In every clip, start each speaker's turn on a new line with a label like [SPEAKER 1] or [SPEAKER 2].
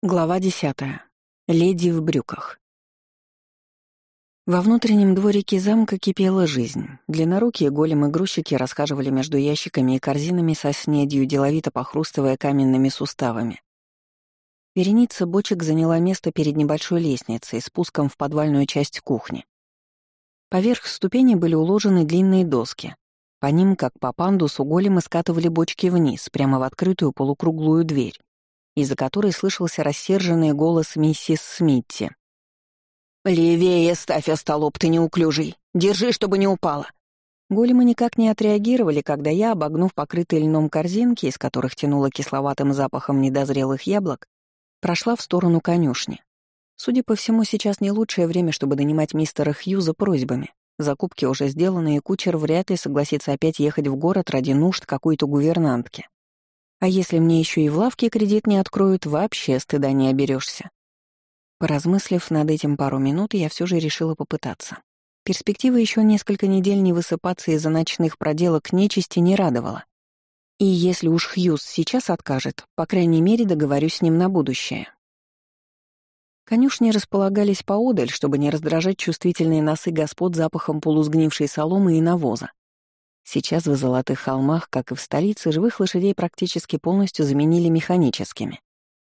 [SPEAKER 1] Глава десятая. Леди в брюках. Во внутреннем дворике замка кипела жизнь. Длиннорукие големы-грузчики расхаживали между ящиками и корзинами со снедью, деловито похрустывая каменными суставами. Вереница бочек заняла место перед небольшой лестницей, спуском в подвальную часть кухни. Поверх ступени были уложены длинные доски. По ним, как по пандусу, големы скатывали бочки вниз, прямо в открытую полукруглую дверь из-за которой слышался рассерженный голос миссис Смитти. «Левее ставь, остолоп, ты неуклюжий! Держи, чтобы не упала!» Големы никак не отреагировали, когда я, обогнув покрытые льном корзинки, из которых тянуло кисловатым запахом недозрелых яблок, прошла в сторону конюшни. Судя по всему, сейчас не лучшее время, чтобы донимать мистера Хьюза просьбами. Закупки уже сделаны, и кучер вряд ли согласится опять ехать в город ради нужд какой-то гувернантки. А если мне еще и в лавке кредит не откроют, вообще стыда не оберешься. Поразмыслив над этим пару минут, я все же решила попытаться. Перспектива еще несколько недель не высыпаться из-за ночных проделок нечисти не радовала. И если уж Хьюз сейчас откажет, по крайней мере, договорюсь с ним на будущее. Конюшни располагались поодаль, чтобы не раздражать чувствительные носы господ запахом полусгнившей соломы и навоза. Сейчас в Золотых холмах, как и в столице, живых лошадей практически полностью заменили механическими,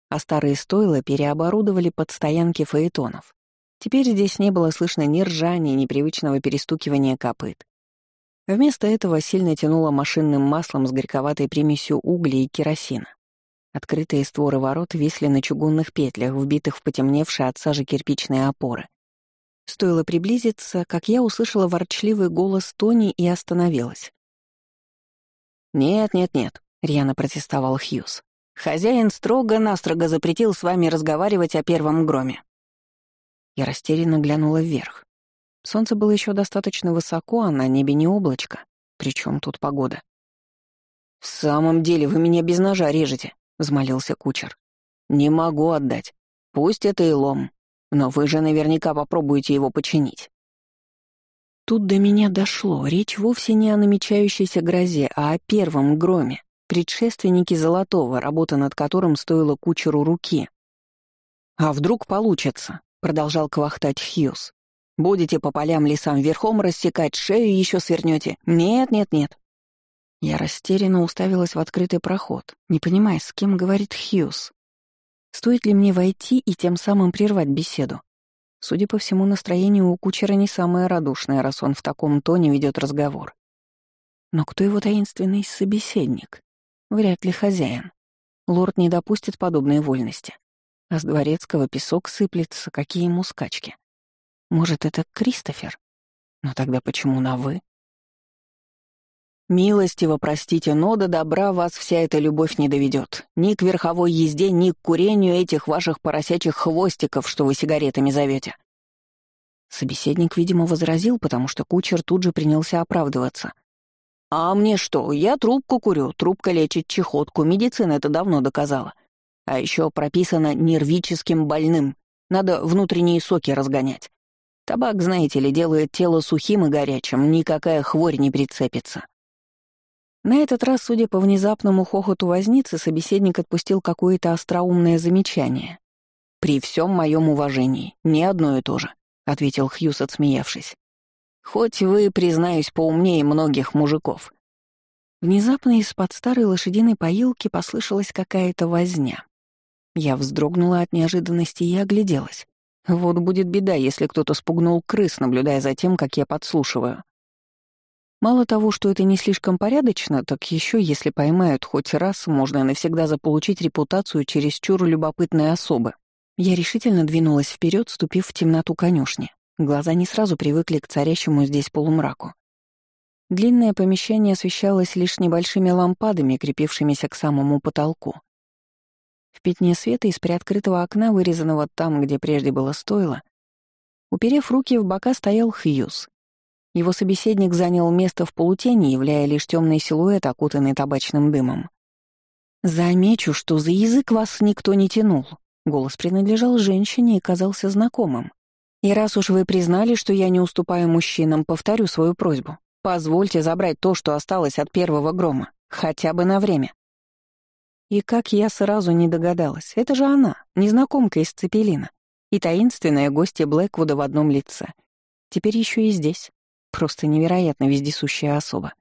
[SPEAKER 1] а старые стойла переоборудовали под стоянки фаэтонов. Теперь здесь не было слышно ни ржания, ни привычного перестукивания копыт. Вместо этого сильно тянуло машинным маслом с горьковатой примесью угля и керосина. Открытые створы ворот висли на чугунных петлях, вбитых в потемневшие от сажи кирпичные опоры. Стоило приблизиться, как я услышала ворчливый голос Тони и остановилась. «Нет, нет, нет», — рьяно протестовал Хьюз. «Хозяин строго-настрого запретил с вами разговаривать о первом громе». Я растерянно глянула вверх. Солнце было еще достаточно высоко, а на небе не облачко. Причем тут погода? «В самом деле вы меня без ножа режете», — взмолился кучер. «Не могу отдать. Пусть это и лом. Но вы же наверняка попробуете его починить». Тут до меня дошло. Речь вовсе не о намечающейся грозе, а о первом громе, предшественнике Золотого, работа над которым стоила кучеру руки. «А вдруг получится?» — продолжал квахтать Хьюз. «Будете по полям лесам верхом рассекать, шею еще свернете? Нет, нет, нет». Я растерянно уставилась в открытый проход, не понимая, с кем говорит Хьюз. Стоит ли мне войти и тем самым прервать беседу? Судя по всему, настроение у кучера не самое радушное, раз он в таком тоне ведет разговор. Но кто его таинственный собеседник? Вряд ли хозяин. Лорд не допустит подобной вольности. А с дворецкого песок сыплется, какие ему скачки. Может, это Кристофер? Но тогда почему на «вы»? «Милостиво простите, но до добра вас вся эта любовь не доведет. Ни к верховой езде, ни к курению этих ваших поросячьих хвостиков, что вы сигаретами зовете. Собеседник, видимо, возразил, потому что кучер тут же принялся оправдываться. «А мне что? Я трубку курю, трубка лечит чехотку, медицина это давно доказала. А еще прописано нервическим больным, надо внутренние соки разгонять. Табак, знаете ли, делает тело сухим и горячим, никакая хворь не прицепится». На этот раз, судя по внезапному хохоту возницы, собеседник отпустил какое-то остроумное замечание. «При всем моем уважении, не одно и то же», — ответил Хьюз, отсмеявшись. «Хоть вы, признаюсь, поумнее многих мужиков». Внезапно из-под старой лошадиной поилки послышалась какая-то возня. Я вздрогнула от неожиданности и огляделась. Вот будет беда, если кто-то спугнул крыс, наблюдая за тем, как я подслушиваю. Мало того, что это не слишком порядочно, так еще, если поймают хоть раз, можно навсегда заполучить репутацию чересчур любопытной особы. Я решительно двинулась вперед, ступив в темноту конюшни. Глаза не сразу привыкли к царящему здесь полумраку. Длинное помещение освещалось лишь небольшими лампадами, крепившимися к самому потолку. В пятне света из приоткрытого окна, вырезанного там, где прежде было стойло, уперев руки в бока, стоял Хьюз. Его собеседник занял место в полутени, являя лишь темный силуэт, окутанный табачным дымом. «Замечу, что за язык вас никто не тянул». Голос принадлежал женщине и казался знакомым. «И раз уж вы признали, что я не уступаю мужчинам, повторю свою просьбу. Позвольте забрать то, что осталось от первого грома, хотя бы на время». И как я сразу не догадалась, это же она, незнакомка из Цепелина, и таинственная гостья Блэквуда в одном лице. Теперь еще и здесь. Просто невероятно вездесущая особа.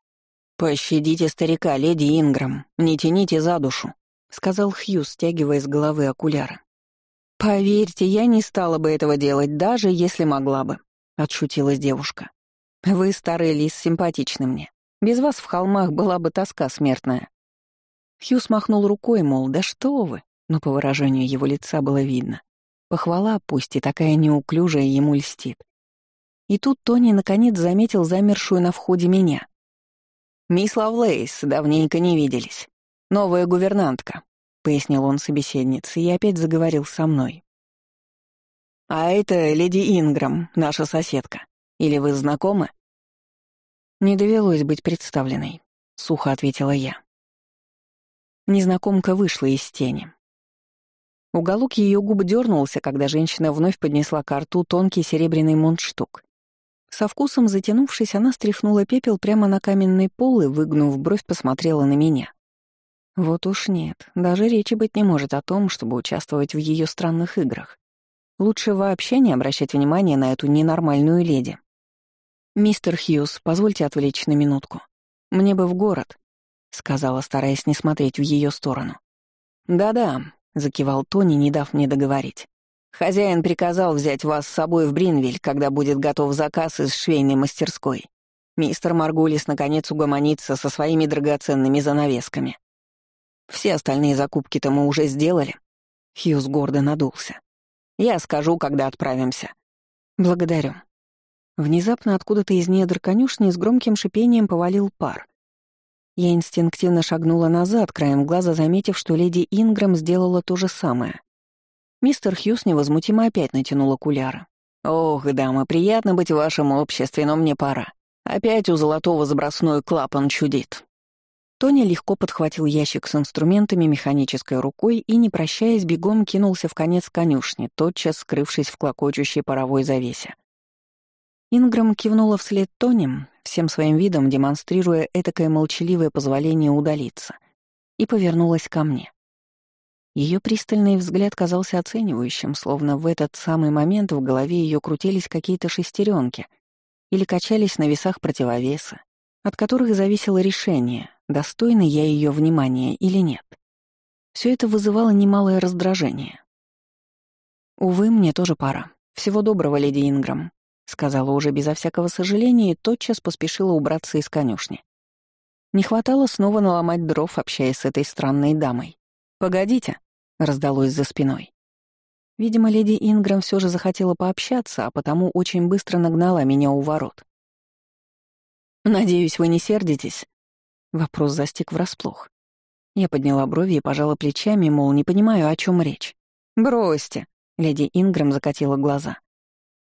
[SPEAKER 1] «Пощадите старика, леди Инграм, не тяните за душу», — сказал Хью, стягивая с головы окуляры. «Поверьте, я не стала бы этого делать, даже если могла бы», — отшутилась девушка. «Вы, старый лис, симпатичны мне. Без вас в холмах была бы тоска смертная». Хью смахнул рукой, мол, да что вы, но по выражению его лица было видно. Похвала, пусть и такая неуклюжая, ему льстит. И тут Тони наконец заметил замершую на входе меня. «Мисс Лавлейс, давненько не виделись. Новая гувернантка», — пояснил он собеседнице и опять заговорил со мной. «А это леди Инграм, наша соседка. Или вы знакомы?» «Не довелось быть представленной», — сухо ответила я. Незнакомка вышла из тени. Уголок ее губ дернулся, когда женщина вновь поднесла к рту тонкий серебряный мундштук. Со вкусом затянувшись, она стряхнула пепел прямо на каменный пол и, выгнув бровь, посмотрела на меня. Вот уж нет, даже речи быть не может о том, чтобы участвовать в ее странных играх. Лучше вообще не обращать внимания на эту ненормальную леди. «Мистер Хьюз, позвольте отвлечь на минутку. Мне бы в город», — сказала, стараясь не смотреть в ее сторону. «Да-да», — закивал Тони, не дав мне договорить. Хозяин приказал взять вас с собой в Бринвиль, когда будет готов заказ из швейной мастерской. Мистер Маргулис наконец угомонится со своими драгоценными занавесками. Все остальные закупки-то мы уже сделали. Хьюз гордо надулся. Я скажу, когда отправимся. Благодарю. Внезапно откуда-то из недр конюшни с громким шипением повалил пар. Я инстинктивно шагнула назад, краем глаза заметив, что леди Инграм сделала то же самое. Мистер Хьюз невозмутимо опять натянул окуляры. «Ох, дамы, приятно быть в вашем обществе, но мне пора. Опять у золотого забросной клапан чудит». Тони легко подхватил ящик с инструментами механической рукой и, не прощаясь, бегом кинулся в конец конюшни, тотчас скрывшись в клокочущей паровой завесе. Инграм кивнула вслед Тони, всем своим видом демонстрируя этакое молчаливое позволение удалиться, и повернулась ко мне. Ее пристальный взгляд казался оценивающим, словно в этот самый момент в голове ее крутились какие-то шестеренки или качались на весах противовеса, от которых зависело решение, достойна я ее внимания или нет. Все это вызывало немалое раздражение. «Увы, мне тоже пора. Всего доброго, леди Инграм», — сказала уже безо всякого сожаления и тотчас поспешила убраться из конюшни. Не хватало снова наломать дров, общаясь с этой странной дамой. «Погодите», — раздалось за спиной. Видимо, леди Инграм все же захотела пообщаться, а потому очень быстро нагнала меня у ворот. «Надеюсь, вы не сердитесь?» Вопрос застиг врасплох. Я подняла брови и пожала плечами, мол, не понимаю, о чем речь. «Бросьте!» — леди Инграм закатила глаза.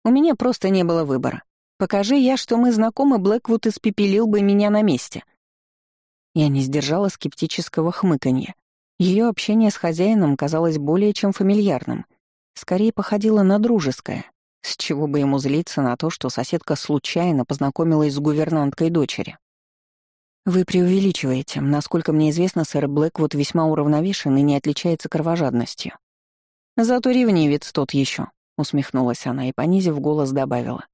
[SPEAKER 1] «У меня просто не было выбора. Покажи я, что мы знакомы, Блэквуд испепелил бы меня на месте». Я не сдержала скептического хмыканья. Ее общение с хозяином казалось более чем фамильярным, скорее походило на дружеское, с чего бы ему злиться на то, что соседка случайно познакомилась с гувернанткой дочери. «Вы преувеличиваете. Насколько мне известно, сэр Блэквуд весьма уравновешен и не отличается кровожадностью». «Зато ревнивец тот еще, усмехнулась она и, понизив голос, добавила.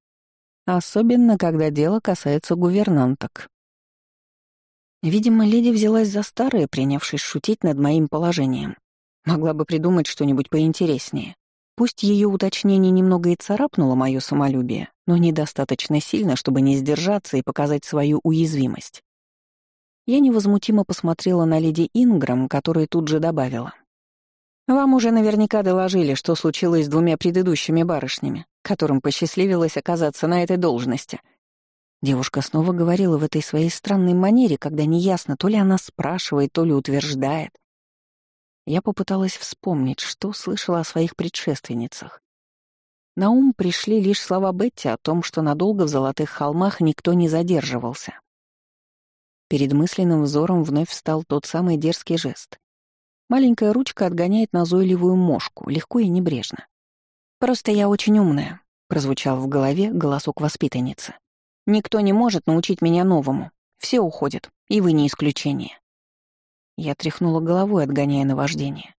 [SPEAKER 1] «Особенно, когда дело касается гувернанток». Видимо, леди взялась за старое, принявшись шутить над моим положением. Могла бы придумать что-нибудь поинтереснее. Пусть ее уточнение немного и царапнуло мое самолюбие, но недостаточно сильно, чтобы не сдержаться и показать свою уязвимость. Я невозмутимо посмотрела на леди Инграм, которая тут же добавила. «Вам уже наверняка доложили, что случилось с двумя предыдущими барышнями, которым посчастливилось оказаться на этой должности — Девушка снова говорила в этой своей странной манере, когда неясно, то ли она спрашивает, то ли утверждает. Я попыталась вспомнить, что слышала о своих предшественницах. На ум пришли лишь слова Бетти о том, что надолго в Золотых холмах никто не задерживался. Перед мысленным взором вновь встал тот самый дерзкий жест. Маленькая ручка отгоняет назойливую мошку, легко и небрежно. «Просто я очень умная», — прозвучал в голове голосок воспитанницы. Никто не может научить меня новому. Все уходят, и вы не исключение. Я тряхнула головой, отгоняя наваждение.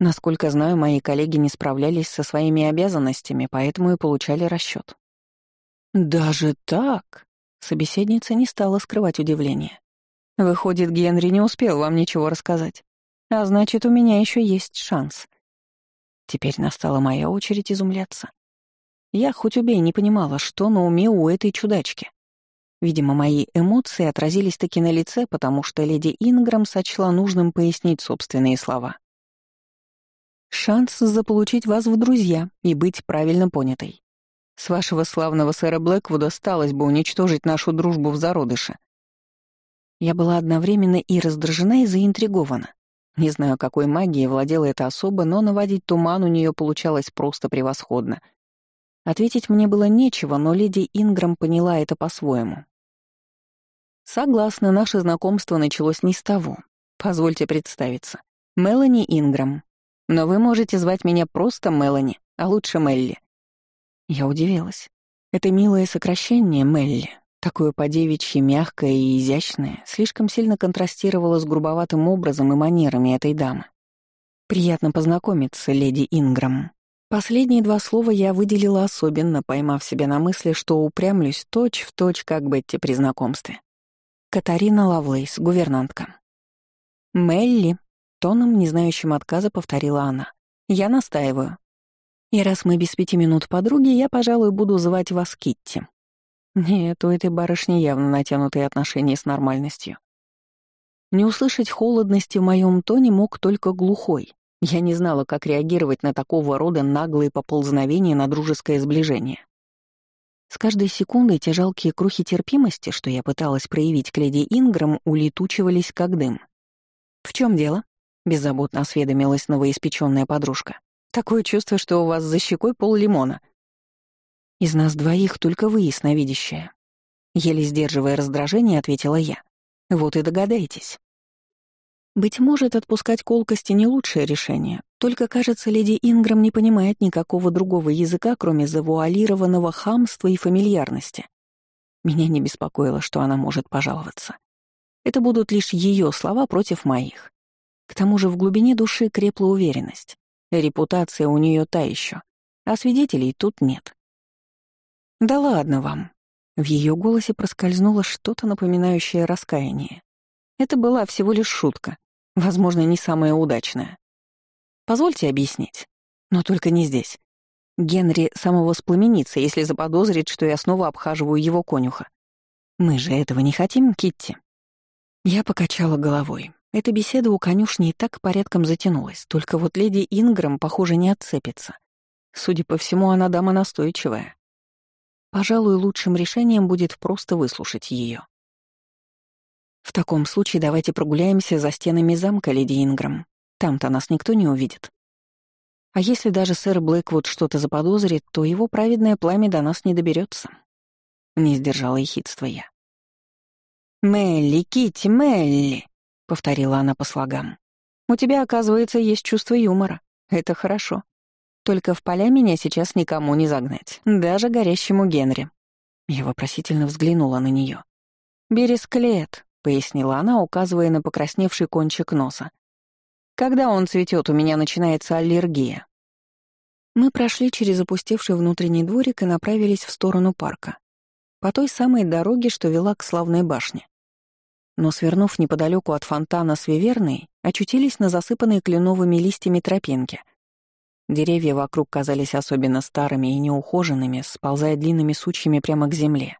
[SPEAKER 1] Насколько знаю, мои коллеги не справлялись со своими обязанностями, поэтому и получали расчет. «Даже так?» — собеседница не стала скрывать удивление. «Выходит, Генри не успел вам ничего рассказать. А значит, у меня еще есть шанс». Теперь настала моя очередь изумляться. Я хоть убей не понимала, что на уме у этой чудачки. Видимо, мои эмоции отразились таки на лице, потому что леди Инграм сочла нужным пояснить собственные слова. «Шанс заполучить вас в друзья и быть правильно понятой. С вашего славного сэра Блэквуда сталось бы уничтожить нашу дружбу в зародыше». Я была одновременно и раздражена, и заинтригована. Не знаю, какой магией владела эта особа, но наводить туман у нее получалось просто превосходно. Ответить мне было нечего, но леди Инграм поняла это по-своему. Согласна, наше знакомство началось не с того. Позвольте представиться. Мелани Инграм. Но вы можете звать меня просто Мелани, а лучше Мелли. Я удивилась. Это милое сокращение Мелли, такое по-девичьи мягкое и изящное, слишком сильно контрастировало с грубоватым образом и манерами этой дамы. Приятно познакомиться, леди Инграм. Последние два слова я выделила особенно, поймав себя на мысли, что упрямлюсь точь в точь, как Бетти при знакомстве. Катарина Лавлейс, гувернантка. «Мелли», — тоном, не знающим отказа, повторила она. «Я настаиваю. И раз мы без пяти минут подруги, я, пожалуй, буду звать вас Китти». Нет, у этой барышни явно натянутые отношения с нормальностью. Не услышать холодности в моем тоне мог только глухой. Я не знала, как реагировать на такого рода наглые поползновения на дружеское сближение. С каждой секундой те жалкие крухи терпимости, что я пыталась проявить к леди Инграм, улетучивались как дым. «В чем дело?» — беззаботно осведомилась новоиспеченная подружка. «Такое чувство, что у вас за щекой пол лимона». «Из нас двоих только вы ясновидящая». Еле сдерживая раздражение, ответила я. «Вот и догадайтесь». Быть может, отпускать колкости не лучшее решение, только, кажется, леди Инграм не понимает никакого другого языка, кроме завуалированного хамства и фамильярности. Меня не беспокоило, что она может пожаловаться. Это будут лишь ее слова против моих. К тому же в глубине души крепла уверенность. Репутация у нее та еще, а свидетелей тут нет. «Да ладно вам». В ее голосе проскользнуло что-то напоминающее раскаяние. Это была всего лишь шутка. Возможно, не самая удачная. Позвольте объяснить. Но только не здесь. Генри самовоспламенится, если заподозрит, что я снова обхаживаю его конюха. Мы же этого не хотим, Китти. Я покачала головой. Эта беседа у конюшни и так порядком затянулась, только вот леди Инграм, похоже, не отцепится. Судя по всему, она дама настойчивая. Пожалуй, лучшим решением будет просто выслушать ее. В таком случае давайте прогуляемся за стенами замка, леди Инграм. Там-то нас никто не увидит. А если даже сэр Блэквуд что-то заподозрит, то его праведное пламя до нас не доберется. Не сдержала ехидства я. «Мелли, Китти, Мелли!» — повторила она по слогам. «У тебя, оказывается, есть чувство юмора. Это хорошо. Только в поля меня сейчас никому не загнать, даже горящему Генри». Я вопросительно взглянула на нее. «Бересклет», пояснила она, указывая на покрасневший кончик носа. «Когда он цветет, у меня начинается аллергия». Мы прошли через опустевший внутренний дворик и направились в сторону парка. По той самой дороге, что вела к славной башне. Но, свернув неподалеку от фонтана с Виверной, очутились на засыпанной кленовыми листьями тропинке. Деревья вокруг казались особенно старыми и неухоженными, сползая длинными сучьями прямо к земле.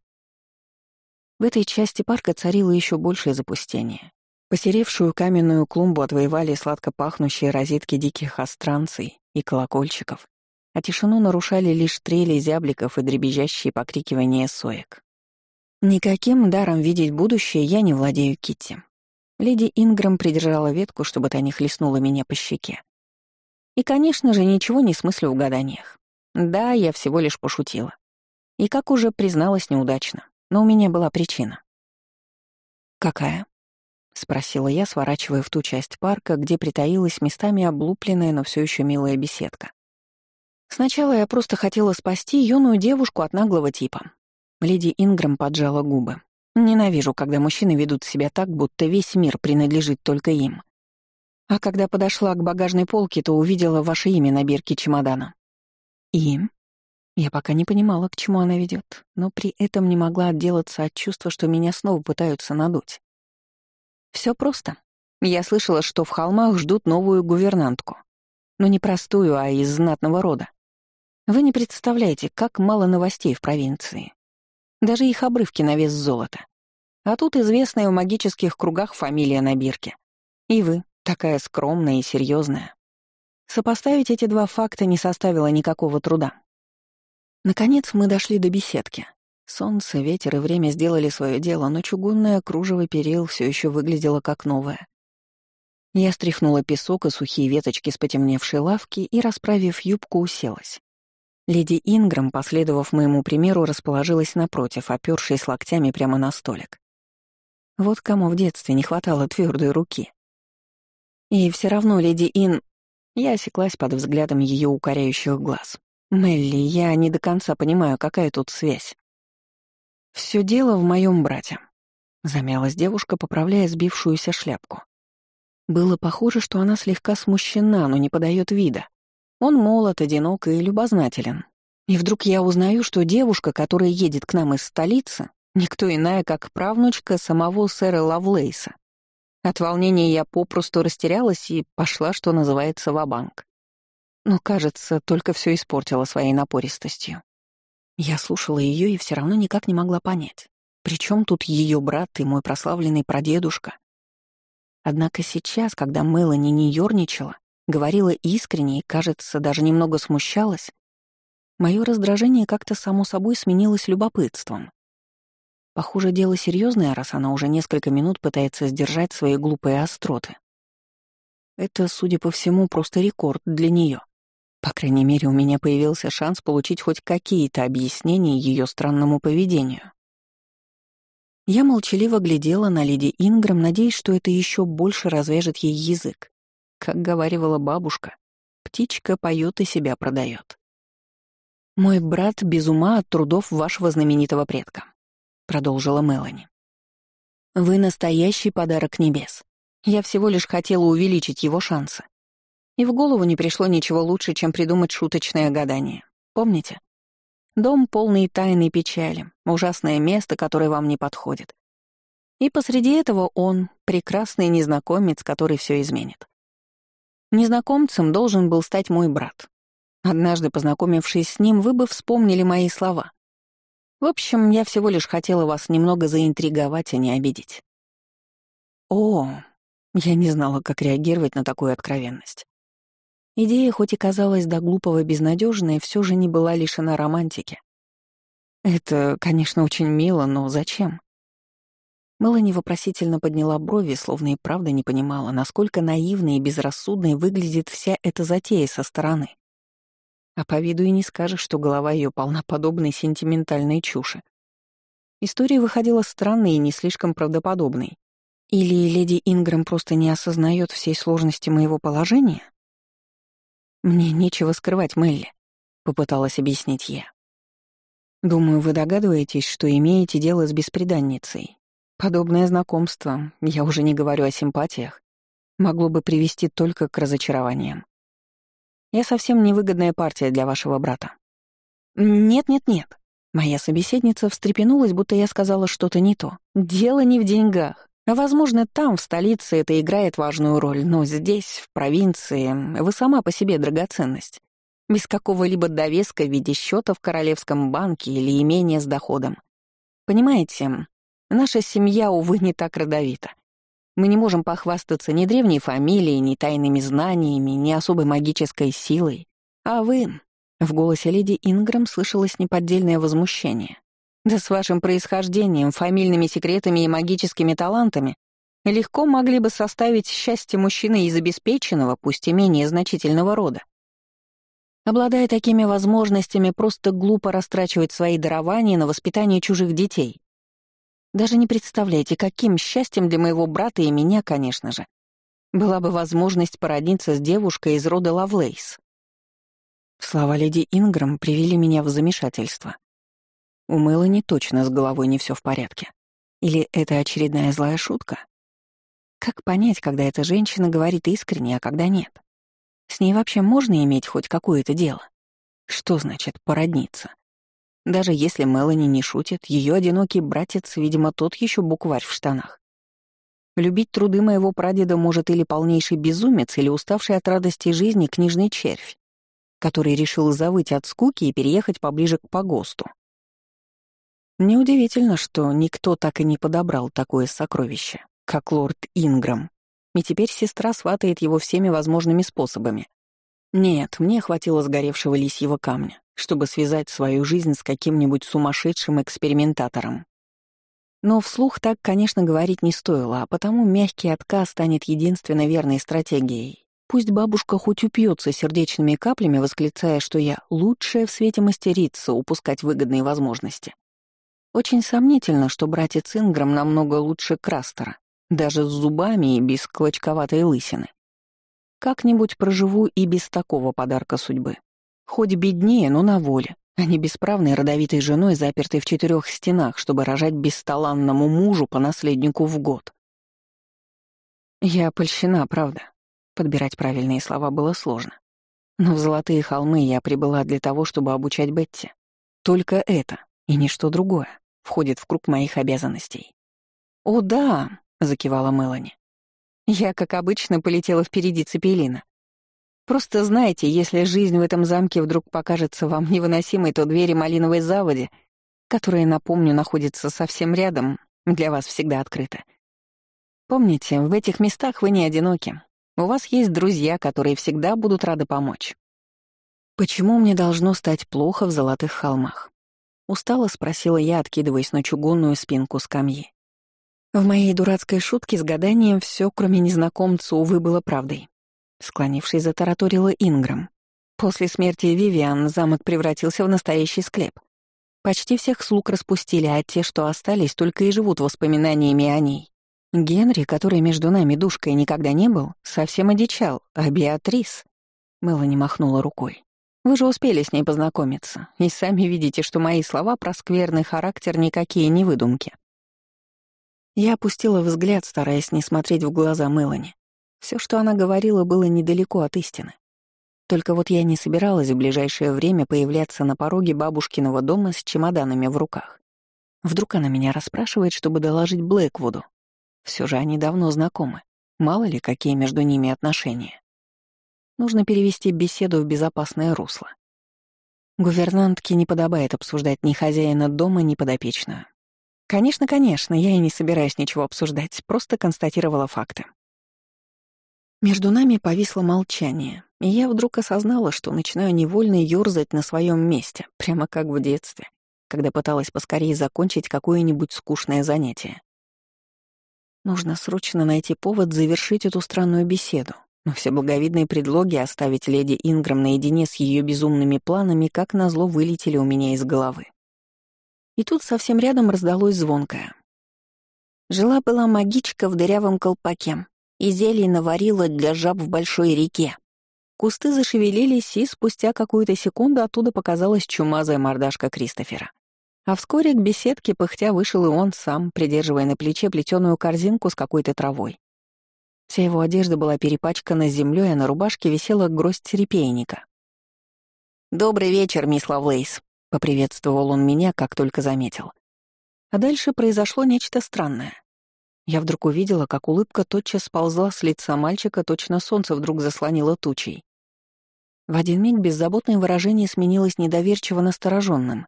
[SPEAKER 1] В этой части парка царило еще большее запустение. Посеревшую каменную клумбу отвоевали сладко пахнущие розетки диких остранций и колокольчиков, а тишину нарушали лишь трели зябликов и дребезжащие покрикивания соек. Никаким даром видеть будущее я не владею Китти. Леди Инграм придержала ветку, чтобы та не хлестнула меня по щеке. И, конечно же, ничего не смыслю в гаданиях. Да, я всего лишь пошутила. И, как уже призналась, неудачно. Но у меня была причина. «Какая?» — спросила я, сворачивая в ту часть парка, где притаилась местами облупленная, но все еще милая беседка. Сначала я просто хотела спасти юную девушку от наглого типа. Леди Инграм поджала губы. Ненавижу, когда мужчины ведут себя так, будто весь мир принадлежит только им. А когда подошла к багажной полке, то увидела ваше имя на бирке чемодана. Им? Я пока не понимала, к чему она ведет, но при этом не могла отделаться от чувства, что меня снова пытаются надуть. Все просто. Я слышала, что в холмах ждут новую гувернантку. Но не простую, а из знатного рода. Вы не представляете, как мало новостей в провинции. Даже их обрывки на вес золота. А тут известная в магических кругах фамилия на бирке. И вы, такая скромная и серьезная. Сопоставить эти два факта не составило никакого труда. Наконец мы дошли до беседки. Солнце, ветер и время сделали свое дело, но чугунное кружево перил все еще выглядело как новое. Я стряхнула песок и сухие веточки с потемневшей лавки и, расправив юбку, уселась. Леди Инграм, последовав моему примеру, расположилась напротив, опёршись локтями прямо на столик. Вот кому в детстве не хватало твердой руки. И все равно леди Ин... Я осеклась под взглядом ее укоряющих глаз. «Мелли, я не до конца понимаю, какая тут связь». Все дело в моем брате», — замялась девушка, поправляя сбившуюся шляпку. Было похоже, что она слегка смущена, но не подает вида. Он молод, одинок и любознателен. И вдруг я узнаю, что девушка, которая едет к нам из столицы, никто иная, как правнучка самого сэра Лавлейса. От волнения я попросту растерялась и пошла, что называется, в банк Но, кажется, только все испортила своей напористостью. Я слушала ее и все равно никак не могла понять, при чем тут ее брат и мой прославленный прадедушка. Однако сейчас, когда Мелани не ерничала, говорила искренне и, кажется, даже немного смущалась, мое раздражение как-то само собой сменилось любопытством. Похоже, дело серьезное, раз она уже несколько минут пытается сдержать свои глупые остроты. Это, судя по всему, просто рекорд для нее. По крайней мере, у меня появился шанс получить хоть какие-то объяснения ее странному поведению. Я молчаливо глядела на леди Инграм, надеясь, что это еще больше развяжет ей язык. Как говаривала бабушка, птичка поет и себя продает. «Мой брат без ума от трудов вашего знаменитого предка», — продолжила Мелани. «Вы настоящий подарок небес. Я всего лишь хотела увеличить его шансы. И в голову не пришло ничего лучше, чем придумать шуточное гадание. Помните? Дом полный тайной печали, ужасное место, которое вам не подходит. И посреди этого он — прекрасный незнакомец, который все изменит. Незнакомцем должен был стать мой брат. Однажды, познакомившись с ним, вы бы вспомнили мои слова. В общем, я всего лишь хотела вас немного заинтриговать, а не обидеть. О, я не знала, как реагировать на такую откровенность. Идея, хоть и казалась до глупого безнадежной, все же не была лишена романтики. Это, конечно, очень мило, но зачем? Мелани вопросительно подняла брови, словно и правда не понимала, насколько наивной и безрассудной выглядит вся эта затея со стороны. А по виду и не скажешь, что голова ее полна подобной сентиментальной чуши. История выходила странной и не слишком правдоподобной. Или леди Ингрэм просто не осознает всей сложности моего положения? «Мне нечего скрывать, Мелли», — попыталась объяснить я. «Думаю, вы догадываетесь, что имеете дело с беспреданницей. Подобное знакомство, я уже не говорю о симпатиях, могло бы привести только к разочарованиям. Я совсем невыгодная партия для вашего брата». «Нет-нет-нет», Моя собеседница встрепенулась, будто я сказала что-то не то. «Дело не в деньгах. Возможно, там, в столице, это играет важную роль, но здесь, в провинции, вы сама по себе драгоценность. Без какого-либо довеска в виде счета в Королевском банке или имения с доходом. Понимаете, наша семья, увы, не так родовита. Мы не можем похвастаться ни древней фамилией, ни тайными знаниями, ни особой магической силой. А вы... В голосе леди Инграм слышалось неподдельное возмущение. Да с вашим происхождением, фамильными секретами и магическими талантами легко могли бы составить счастье мужчины из обеспеченного, пусть и менее значительного рода. Обладая такими возможностями, просто глупо растрачивать свои дарования на воспитание чужих детей. Даже не представляете, каким счастьем для моего брата и меня, конечно же, была бы возможность породниться с девушкой из рода Лавлейс. Слова леди Инграм привели меня в замешательство. У Мелани точно с головой не все в порядке. Или это очередная злая шутка? Как понять, когда эта женщина говорит искренне, а когда нет? С ней вообще можно иметь хоть какое-то дело? Что значит «породниться»? Даже если Мелани не шутит, ее одинокий братец, видимо, тот еще букварь в штанах. Любить труды моего прадеда может или полнейший безумец, или уставший от радости жизни книжный червь, который решил завыть от скуки и переехать поближе к погосту. Неудивительно, что никто так и не подобрал такое сокровище, как лорд Инграм, и теперь сестра сватает его всеми возможными способами. Нет, мне хватило сгоревшего лисьего камня, чтобы связать свою жизнь с каким-нибудь сумасшедшим экспериментатором. Но вслух так, конечно, говорить не стоило, а потому мягкий отказ станет единственно верной стратегией. Пусть бабушка хоть упьется сердечными каплями, восклицая, что я лучшая в свете мастерица упускать выгодные возможности. Очень сомнительно, что братец Инграм намного лучше Крастера, даже с зубами и без клочковатой лысины. Как-нибудь проживу и без такого подарка судьбы. Хоть беднее, но на воле а не бесправной родовитой женой, запертой в четырех стенах, чтобы рожать бесталанному мужу по наследнику в год. Я польщена, правда. Подбирать правильные слова было сложно. Но в Золотые холмы я прибыла для того, чтобы обучать Бетти. Только это, и ничто другое, входит в круг моих обязанностей. «О, да», — закивала Мелани. Я, как обычно, полетела впереди Цепелина. Просто знайте, если жизнь в этом замке вдруг покажется вам невыносимой, то двери малиновой заводи, которая, напомню, находится совсем рядом, для вас всегда открыты. Помните, в этих местах вы не одиноки. У вас есть друзья, которые всегда будут рады помочь. Почему мне должно стать плохо в золотых холмах? Устало спросила я, откидываясь на чугунную спинку скамьи. В моей дурацкой шутке с гаданием все, кроме незнакомца, увы, было правдой. Склонившись, затараторила Инграм. После смерти Вивиан замок превратился в настоящий склеп. Почти всех слуг распустили, а те, что остались, только и живут воспоминаниями о ней. Генри, который между нами душкой никогда не был, совсем одичал, а Беатрис... Мелани махнула рукой. Вы же успели с ней познакомиться, и сами видите, что мои слова про скверный характер никакие не выдумки. Я опустила взгляд, стараясь не смотреть в глаза Мелани. Все, что она говорила, было недалеко от истины. Только вот я не собиралась в ближайшее время появляться на пороге бабушкиного дома с чемоданами в руках. Вдруг она меня расспрашивает, чтобы доложить Блэквуду. Все же они давно знакомы. Мало ли, какие между ними отношения. Нужно перевести беседу в безопасное русло. Гувернантке не подобает обсуждать ни хозяина дома, ни подопечную. Конечно, конечно, я и не собираюсь ничего обсуждать, просто констатировала факты. Между нами повисло молчание, и я вдруг осознала, что начинаю невольно ёрзать на своем месте, прямо как в детстве, когда пыталась поскорее закончить какое-нибудь скучное занятие. Нужно срочно найти повод завершить эту странную беседу, но все благовидные предлоги оставить леди Инграм наедине с ее безумными планами как назло вылетели у меня из головы. И тут совсем рядом раздалось звонкое. Жила-была магичка в дырявом колпаке, и зелий наварила для жаб в большой реке. Кусты зашевелились, и спустя какую-то секунду оттуда показалась чумазая мордашка Кристофера. А вскоре к беседке пыхтя вышел и он сам, придерживая на плече плетеную корзинку с какой-то травой. Вся его одежда была перепачкана землей, а на рубашке висела гроздь репейника. «Добрый вечер, мисс Лавлейс», — поприветствовал он меня, как только заметил. А дальше произошло нечто странное. Я вдруг увидела, как улыбка тотчас сползла с лица мальчика, точно солнце вдруг заслонило тучей. В один миг беззаботное выражение сменилось недоверчиво настороженным,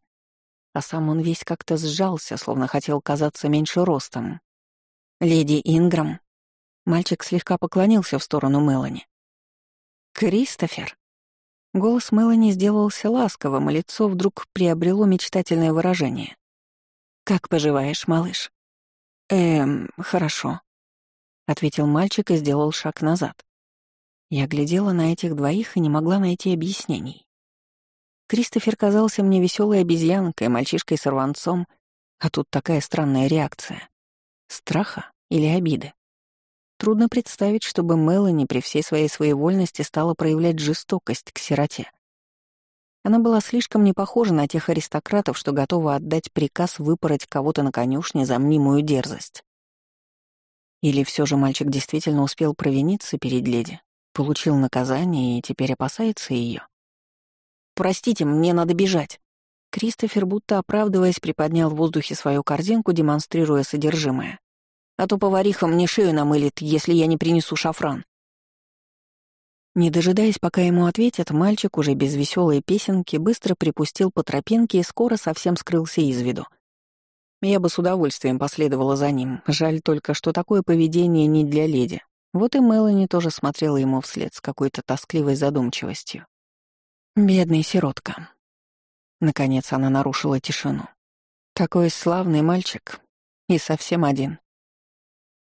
[SPEAKER 1] а сам он весь как-то сжался, словно хотел казаться меньше ростом. «Леди Инграм». Мальчик слегка поклонился в сторону Мелани. «Кристофер». Голос Мелани сделался ласковым, и лицо вдруг приобрело мечтательное выражение. «Как поживаешь, малыш?» «Эм, хорошо», — ответил мальчик и сделал шаг назад. Я глядела на этих двоих и не могла найти объяснений. Кристофер казался мне веселой обезьянкой, мальчишкой-сорванцом, а тут такая странная реакция. Страха или обиды? Трудно представить, чтобы Мелани при всей своей своевольности стала проявлять жестокость к сироте. Она была слишком не похожа на тех аристократов, что готовы отдать приказ выпороть кого-то на конюшне за мнимую дерзость. Или все же мальчик действительно успел провиниться перед леди, получил наказание и теперь опасается ее? «Простите, мне надо бежать». Кристофер, будто оправдываясь, приподнял в воздухе свою корзинку, демонстрируя содержимое. «А то повариха мне шею намылит, если я не принесу шафран». Не дожидаясь, пока ему ответят, мальчик уже без веселой песенки быстро припустил по тропинке и скоро совсем скрылся из виду. Я бы с удовольствием последовала за ним. Жаль только, что такое поведение не для леди. Вот и Мелани тоже смотрела ему вслед с какой-то тоскливой задумчивостью. Бедный сиротка. Наконец она нарушила тишину. Такой славный мальчик. И совсем один.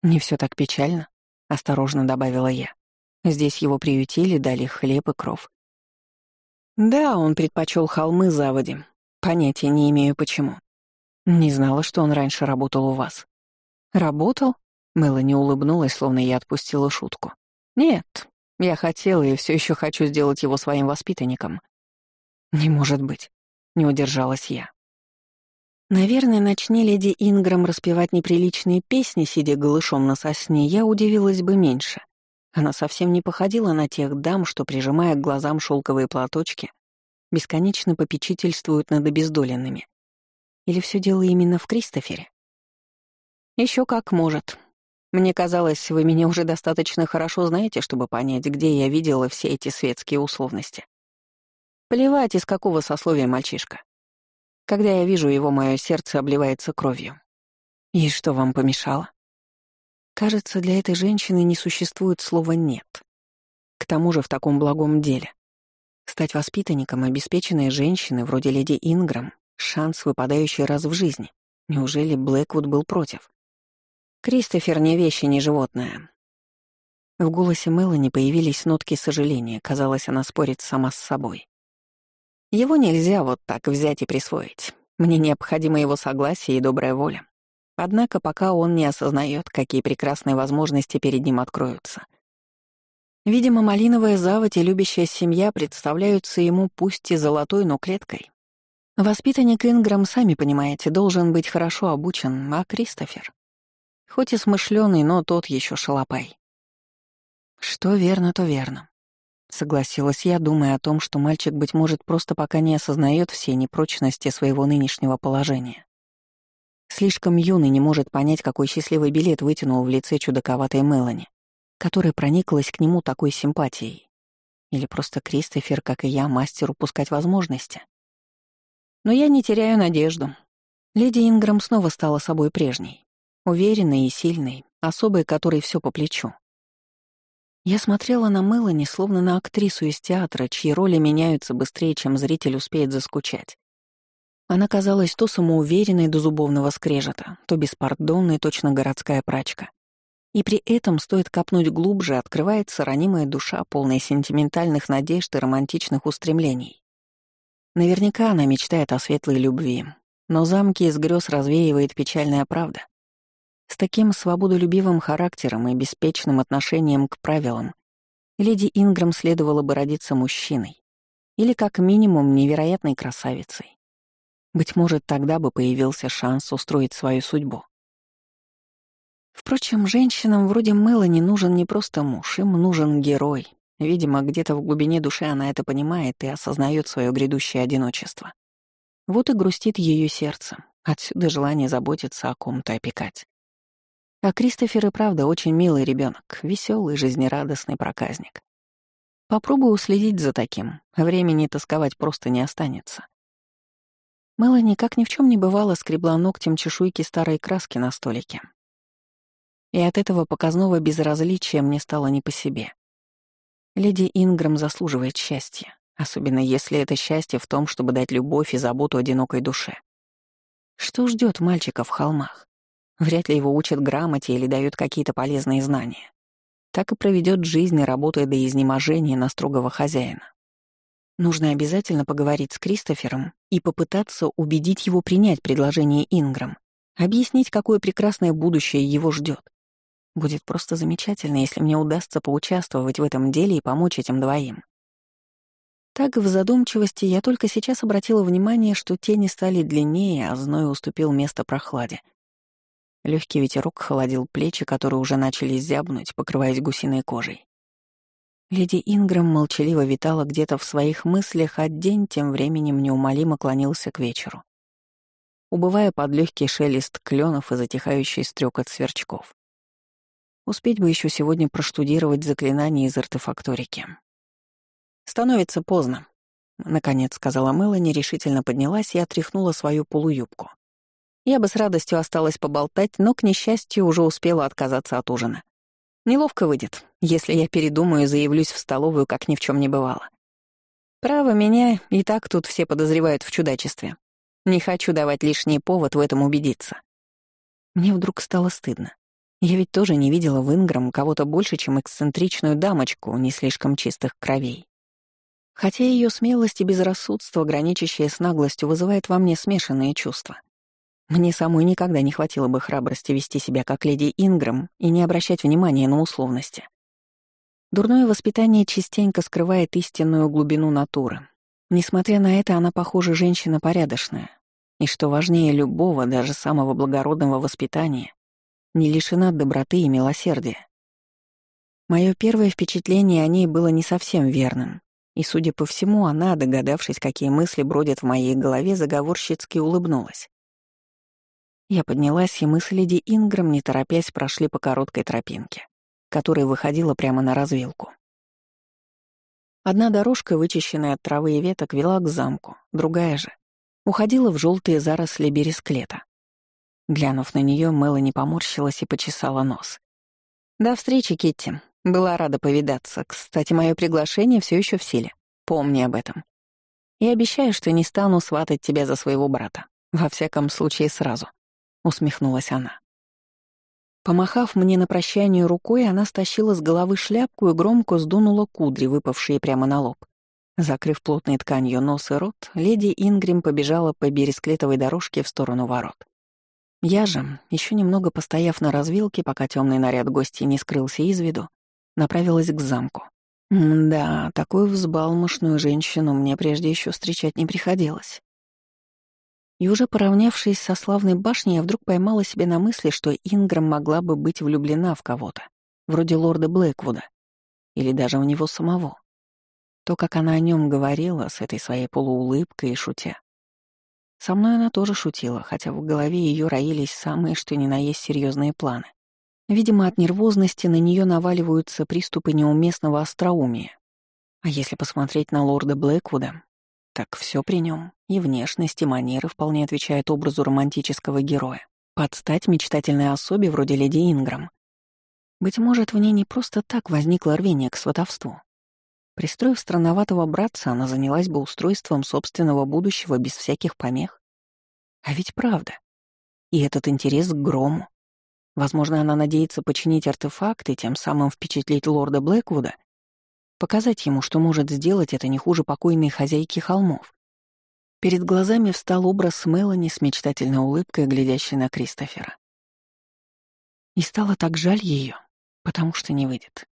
[SPEAKER 1] «Не все так печально», — осторожно добавила я. Здесь его приютили, дали хлеб и кров. Да, он предпочел холмы заводи. Понятия не имею почему. Не знала, что он раньше работал у вас. Работал? Мелани улыбнулась, словно я отпустила шутку. Нет, я хотела и все еще хочу сделать его своим воспитанником. Не может быть, не удержалась я. Наверное, начни леди Инграм распевать неприличные песни, сидя голышом на сосне, я удивилась бы меньше. Она совсем не походила на тех дам, что, прижимая к глазам шелковые платочки, бесконечно попечительствуют над обездоленными. Или все дело именно в Кристофере? Еще как может. Мне казалось, вы меня уже достаточно хорошо знаете, чтобы понять, где я видела все эти светские условности. Плевать, из какого сословия мальчишка. Когда я вижу его, мое сердце обливается кровью. И что вам помешало? Кажется, для этой женщины не существует слова «нет». К тому же в таком благом деле. Стать воспитанником обеспеченной женщины вроде леди Инграм — шанс, выпадающий раз в жизни. Неужели Блэквуд был против? Кристофер не вещи, не животное. В голосе Мелани появились нотки сожаления, казалось, она спорит сама с собой. Его нельзя вот так взять и присвоить. Мне необходимо его согласие и добрая воля. Однако пока он не осознает, какие прекрасные возможности перед ним откроются. Видимо, малиновая заводь и любящая семья представляются ему пусть и золотой, но клеткой. Воспитанник Инграм, сами понимаете, должен быть хорошо обучен, а Кристофер? Хоть и смышленый, но тот еще шалопай. Что верно, то верно. Согласилась я, думая о том, что мальчик, быть может, просто пока не осознает все непрочности своего нынешнего положения. Слишком юный не может понять, какой счастливый билет вытянул в лице чудаковатой Мелани, которая прониклась к нему такой симпатией. Или просто Кристофер, как и я, мастер упускать возможности. Но я не теряю надежду. Леди Инграм снова стала собой прежней. Уверенной и сильной, особой, которой все по плечу. Я смотрела на Мелани, словно на актрису из театра, чьи роли меняются быстрее, чем зритель успеет заскучать. Она казалась то самоуверенной до зубовного скрежета, то беспардонной, точно городская прачка. И при этом стоит копнуть глубже, открывается ранимая душа, полная сентиментальных надежд и романтичных устремлений. Наверняка она мечтает о светлой любви, но замки из грез развеивает печальная правда. С таким свободолюбивым характером и беспечным отношением к правилам леди Инграм следовало бы родиться мужчиной или, как минимум, невероятной красавицей. Быть может, тогда бы появился шанс устроить свою судьбу. Впрочем, женщинам вроде Мелани нужен не просто муж, им нужен герой. Видимо, где-то в глубине души она это понимает и осознает свое грядущее одиночество. Вот и грустит ее сердце. Отсюда желание заботиться о ком-то, опекать. А Кристофер и правда очень милый ребенок, веселый, жизнерадостный проказник. Попробую уследить за таким, времени тосковать просто не останется. Мелани, как ни в чем не бывало, скребла ногтем чешуйки старой краски на столике. И от этого показного безразличия мне стало не по себе. Леди Инграм заслуживает счастья, особенно если это счастье в том, чтобы дать любовь и заботу одинокой душе. Что ждет мальчика в холмах? Вряд ли его учат грамоте или дают какие-то полезные знания. Так и проведет жизнь, работая до изнеможения на строгого хозяина. Нужно обязательно поговорить с Кристофером и попытаться убедить его принять предложение Инграм, объяснить, какое прекрасное будущее его ждет. Будет просто замечательно, если мне удастся поучаствовать в этом деле и помочь этим двоим. Так, в задумчивости я только сейчас обратила внимание, что тени стали длиннее, а зной уступил место прохладе. Легкий ветерок холодил плечи, которые уже начали зябнуть, покрываясь гусиной кожей. Леди Ингрэм молчаливо витала где-то в своих мыслях, а день тем временем неумолимо клонился к вечеру, убывая под легкий шелест кленов и затихающий стрекот сверчков. Успеть бы еще сегодня проштудировать заклинания из артефакторики. «Становится поздно», — наконец сказала Мелани, решительно поднялась и отряхнула свою полуюбку. Я бы с радостью осталась поболтать, но, к несчастью, уже успела отказаться от ужина. Неловко выйдет, если я передумаю и заявлюсь в столовую, как ни в чем не бывало. Право, меня и так тут все подозревают в чудачестве. Не хочу давать лишний повод в этом убедиться. Мне вдруг стало стыдно. Я ведь тоже не видела в Инграм кого-то больше, чем эксцентричную дамочку не слишком чистых кровей. Хотя ее смелость и безрассудство, граничащее с наглостью, вызывает во мне смешанные чувства. Мне самой никогда не хватило бы храбрости вести себя как леди Инграм и не обращать внимания на условности. Дурное воспитание частенько скрывает истинную глубину натуры. Несмотря на это, она, похоже, женщина порядочная. И что важнее любого, даже самого благородного воспитания, не лишена доброты и милосердия. Мое первое впечатление о ней было не совсем верным, и, судя по всему, она, догадавшись, какие мысли бродят в моей голове, заговорщицки улыбнулась. Я поднялась, и мы с леди Инграм, не торопясь, прошли по короткой тропинке, которая выходила прямо на развилку. Одна дорожка, вычищенная от травы и веток, вела к замку, другая же уходила в желтые заросли бересклета. Глянув на нее, Мелани поморщилась и почесала нос. «До встречи, Китти. Была рада повидаться. Кстати, мое приглашение все еще в силе. Помни об этом. И обещаю, что не стану сватать тебя за своего брата. Во всяком случае, сразу», — усмехнулась она. Помахав мне на прощание рукой, она стащила с головы шляпку и громко сдунула кудри, выпавшие прямо на лоб. Закрыв плотной тканью нос и рот, леди Ингрим побежала по бересклетовой дорожке в сторону ворот. Я же, еще немного постояв на развилке, пока темный наряд гостей не скрылся из виду, направилась к замку. Да, такую взбалмошную женщину мне прежде еще встречать не приходилось. И уже поравнявшись со славной башней, я вдруг поймала себя на мысли, что Инграм могла бы быть влюблена в кого-то, вроде лорда Блэквуда, или даже в него самого. То, как она о нем говорила, с этой своей полуулыбкой и шутя. Со мной она тоже шутила, хотя в голове ее роились самые что ни на есть серьезные планы. Видимо, от нервозности на нее наваливаются приступы неуместного остроумия. А если посмотреть на лорда Блэквуда, так все при нем, и внешность, и манеры вполне отвечают образу романтического героя. Под стать мечтательной особе вроде леди Инграм. Быть может, в ней не просто так возникло рвение к сватовству. Пристроив странноватого братца, она занялась бы устройством собственного будущего без всяких помех. А ведь правда. И этот интерес к грому. Возможно, она надеется починить артефакт и тем самым впечатлить лорда Блэквуда, показать ему, что может сделать это не хуже покойной хозяйки холмов. Перед глазами встал образ Мелани с мечтательной улыбкой, глядящей на Кристофера. И стало так жаль ее, потому что не выйдет.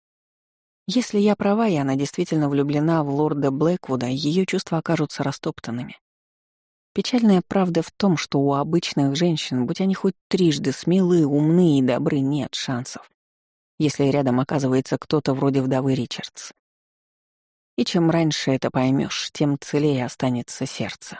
[SPEAKER 1] Если я права, и она действительно влюблена в лорда Блэквуда, ее чувства окажутся растоптанными. Печальная правда в том, что у обычных женщин, будь они хоть трижды смелые, умные и добры, нет шансов, если рядом оказывается кто-то вроде вдовы Ричардс. И чем раньше это поймешь, тем целее останется сердце.